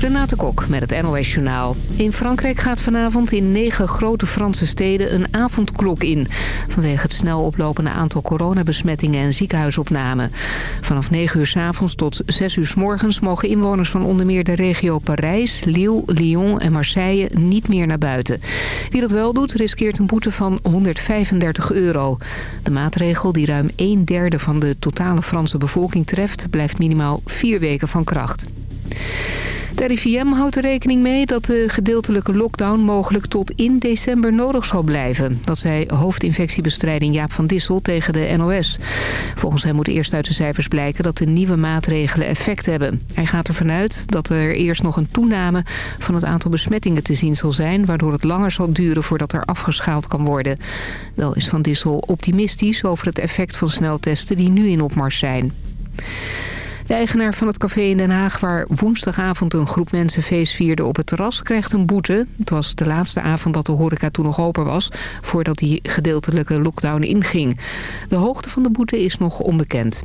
Renate Kok met het NOS Journaal. In Frankrijk gaat vanavond in negen grote Franse steden een avondklok in... vanwege het snel oplopende aantal coronabesmettingen en ziekenhuisopnamen. Vanaf 9 uur s avonds tot 6 uur s morgens mogen inwoners van onder meer de regio Parijs, Lille, Lyon en Marseille niet meer naar buiten. Wie dat wel doet, riskeert een boete van 135 euro. De maatregel, die ruim een derde van de totale Franse bevolking treft, blijft minimaal vier weken van kracht. De RIVM houdt er rekening mee dat de gedeeltelijke lockdown mogelijk tot in december nodig zal blijven. Dat zei hoofdinfectiebestrijding Jaap van Dissel tegen de NOS. Volgens hem moet eerst uit de cijfers blijken dat de nieuwe maatregelen effect hebben. Hij gaat ervan uit dat er eerst nog een toename van het aantal besmettingen te zien zal zijn... waardoor het langer zal duren voordat er afgeschaald kan worden. Wel is Van Dissel optimistisch over het effect van sneltesten die nu in opmars zijn. De eigenaar van het café in Den Haag waar woensdagavond een groep mensen feest vierde op het terras krijgt een boete. Het was de laatste avond dat de horeca toen nog open was voordat die gedeeltelijke lockdown inging. De hoogte van de boete is nog onbekend.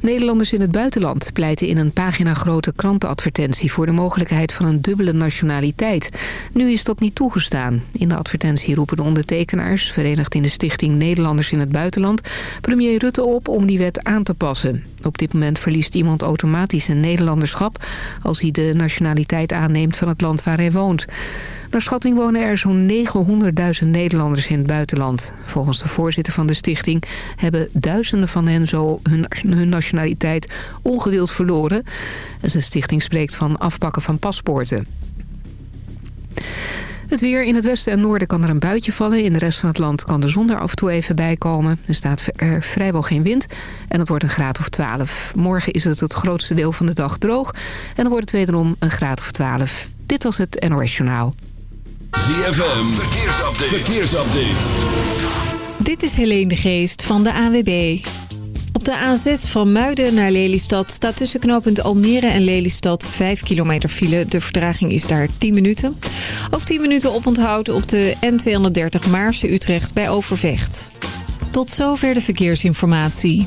Nederlanders in het buitenland pleiten in een pagina-grote krantenadvertentie... voor de mogelijkheid van een dubbele nationaliteit. Nu is dat niet toegestaan. In de advertentie roepen de ondertekenaars... verenigd in de stichting Nederlanders in het buitenland... premier Rutte op om die wet aan te passen. Op dit moment verliest iemand automatisch een Nederlanderschap... als hij de nationaliteit aanneemt van het land waar hij woont. Naar schatting wonen er zo'n 900.000 Nederlanders in het buitenland. Volgens de voorzitter van de stichting hebben duizenden van hen zo hun, hun nationaliteit ongewild verloren. En zijn stichting spreekt van afpakken van paspoorten. Het weer in het westen en noorden kan er een buitje vallen. In de rest van het land kan de zon er af en toe even bij komen. Er staat er vrijwel geen wind en het wordt een graad of 12. Morgen is het het grootste deel van de dag droog en dan wordt het wederom een graad of 12. Dit was het NOS Journaal. ZFM, verkeersupdate. verkeersupdate. Dit is Helene de Geest van de AWB. Op de A6 van Muiden naar Lelystad staat tussen knooppunt Almere en Lelystad 5 kilometer file. De vertraging is daar 10 minuten. Ook 10 minuten oponthoud op de N230 Maarse-Utrecht bij Overvecht. Tot zover de verkeersinformatie.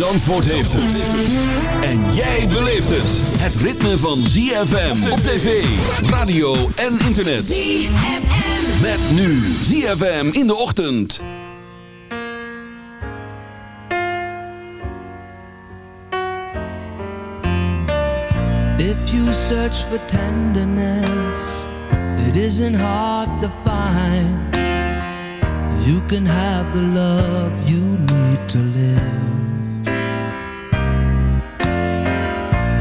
Zandvoort heeft het. En jij beleeft het. Het ritme van ZFM op tv, radio en internet. ZFM. Met nu ZFM in de ochtend. If you search for tenderness, it isn't hard to find. You can have the love you need to live.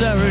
necessary.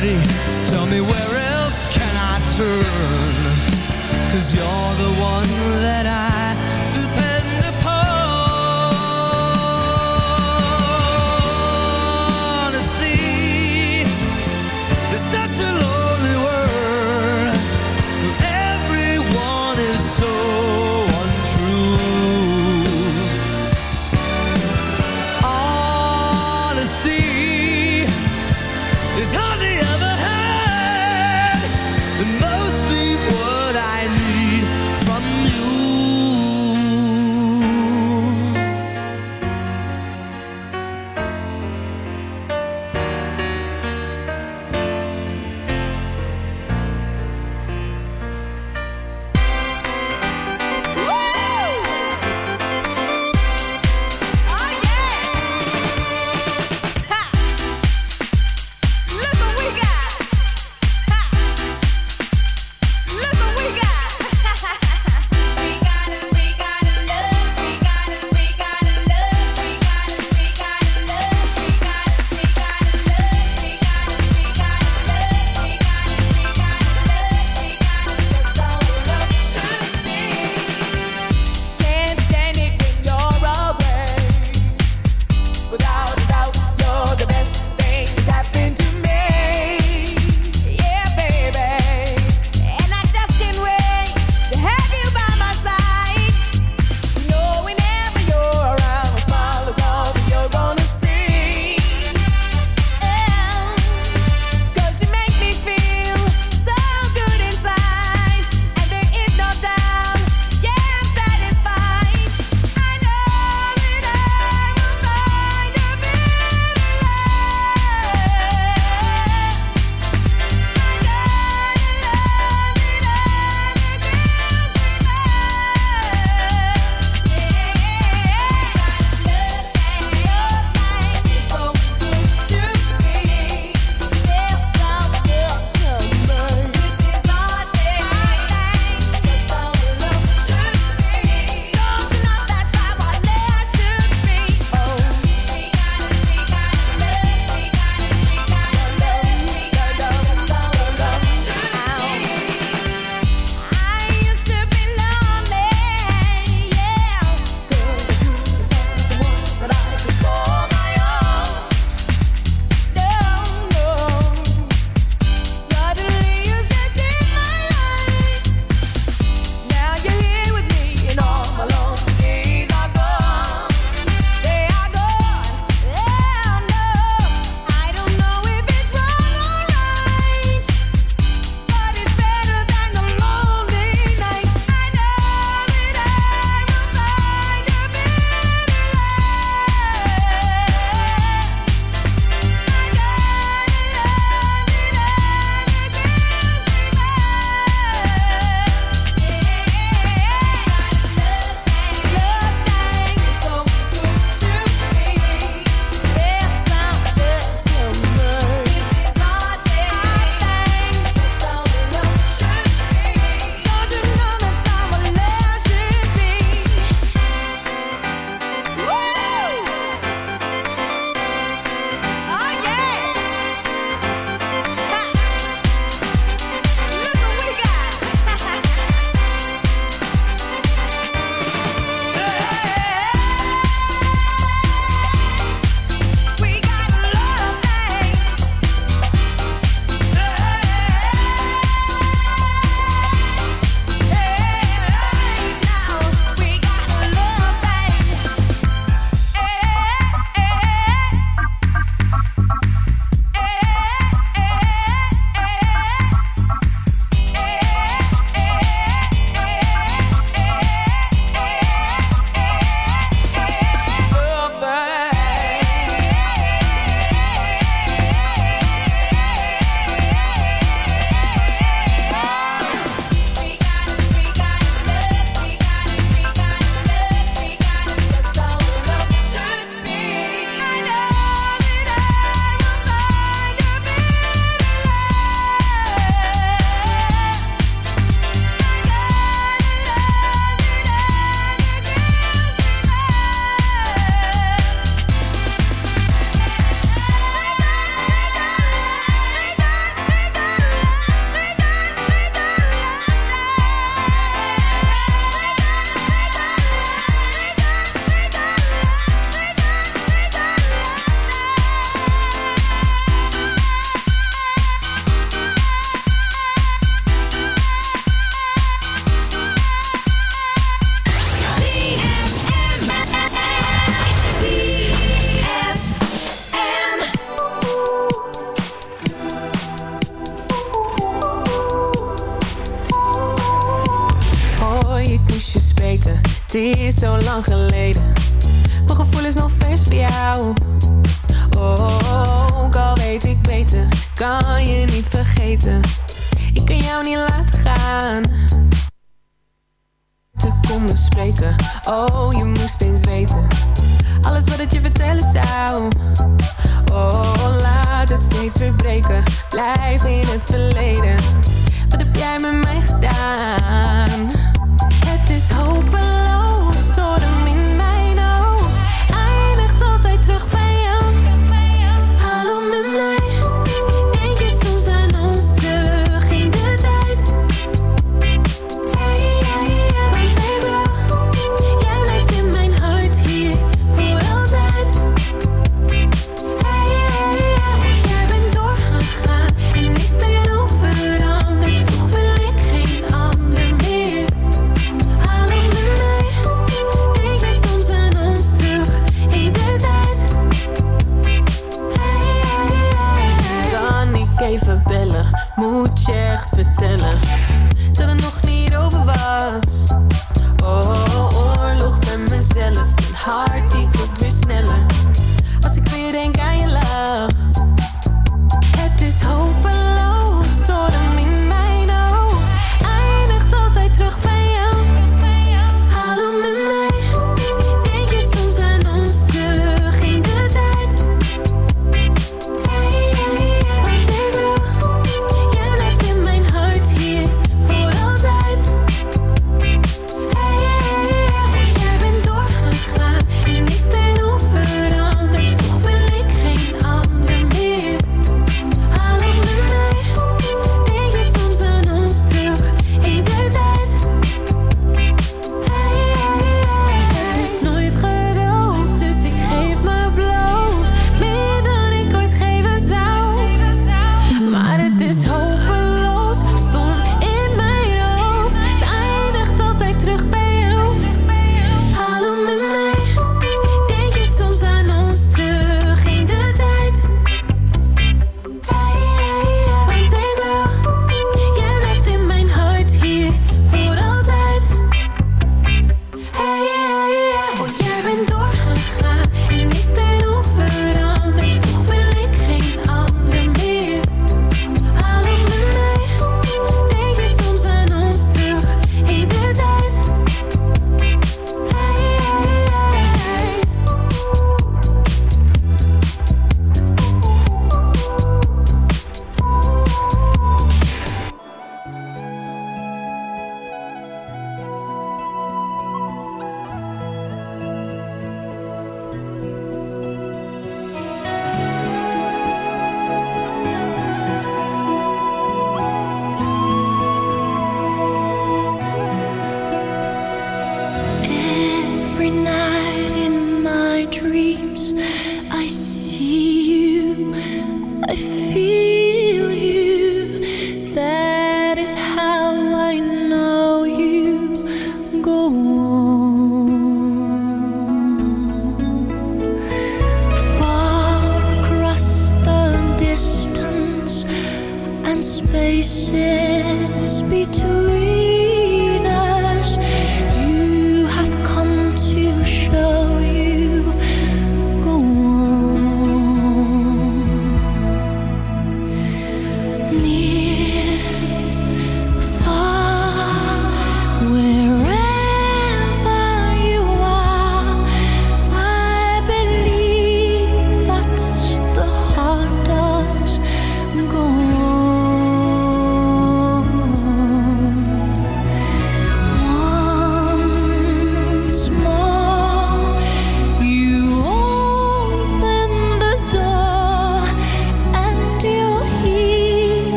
I feel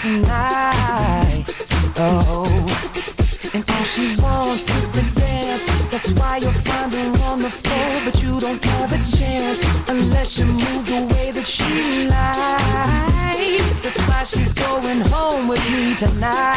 tonight. Oh, and all she wants is to dance. That's why you'll find her on the floor, but you don't have a chance unless you move the way that she likes. That's why she's going home with me tonight.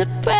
surprise.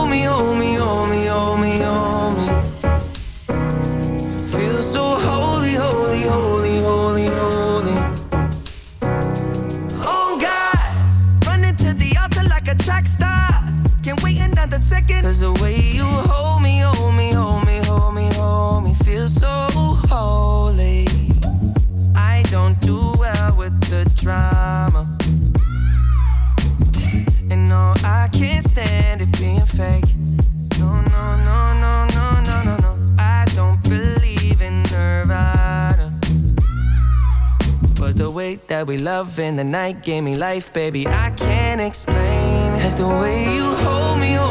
fake. No, no, no, no, no, no, no, no. I don't believe in. But the way that we love in the night gave me life, baby. I can't explain it. The way you hold me, oh,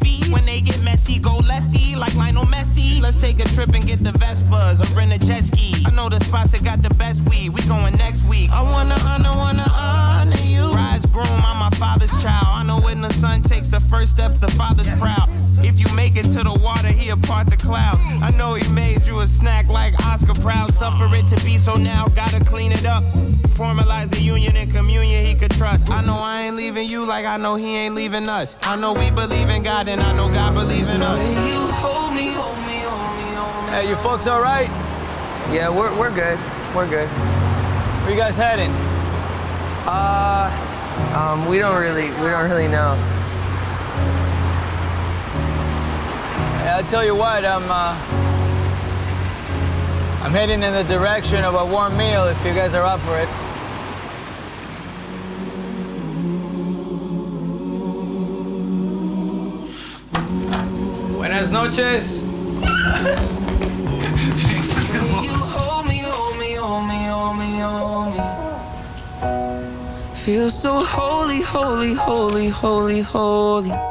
when they get messy, go lefty, like Lionel Messi. Let's take a trip and get the Vespas or rent a jet ski. I know the spots that got the best weed, we going next week. I wanna honor, wanna honor you. Rise groom, I'm my father's child. I know when the son takes the first step, the father's proud. If you make it to the water, he'll part the clouds. I know he made you a snack like Oscar Proud. Suffer it to be so now, gotta clean it up. Formalize the union and communion he could trust. I know I ain't leaving you like I know he ain't leaving us. I know we believe in God and I know God believes in us. You hold me, hold me, hold me, hold me. Hey, you folks all right? Yeah, we're, we're good. We're good. Where you guys heading? Uh, um, we don't really, we don't really know. Hey, I'll tell you what, I'm, uh, I'm heading in the direction of a warm meal if you guys are up for it. Hold me. Feel so holy, holy, holy, holy, holy.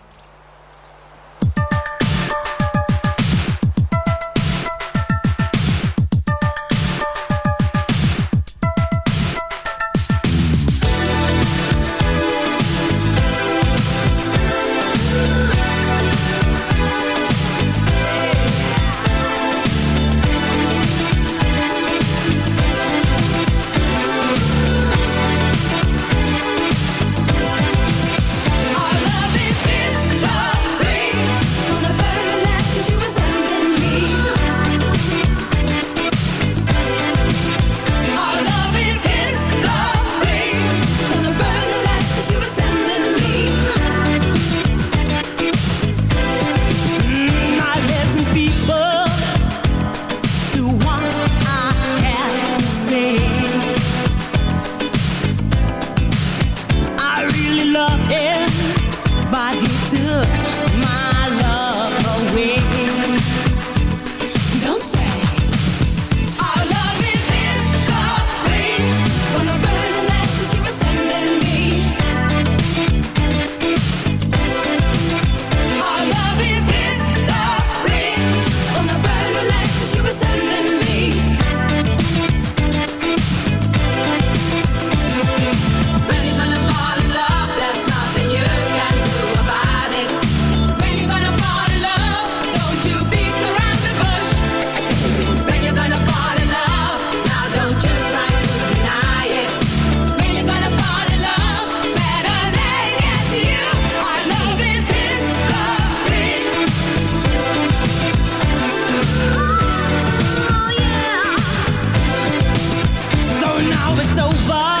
走吧。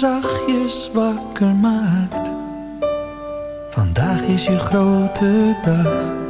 zachtjes wakker maakt. Vandaag is je grote dag.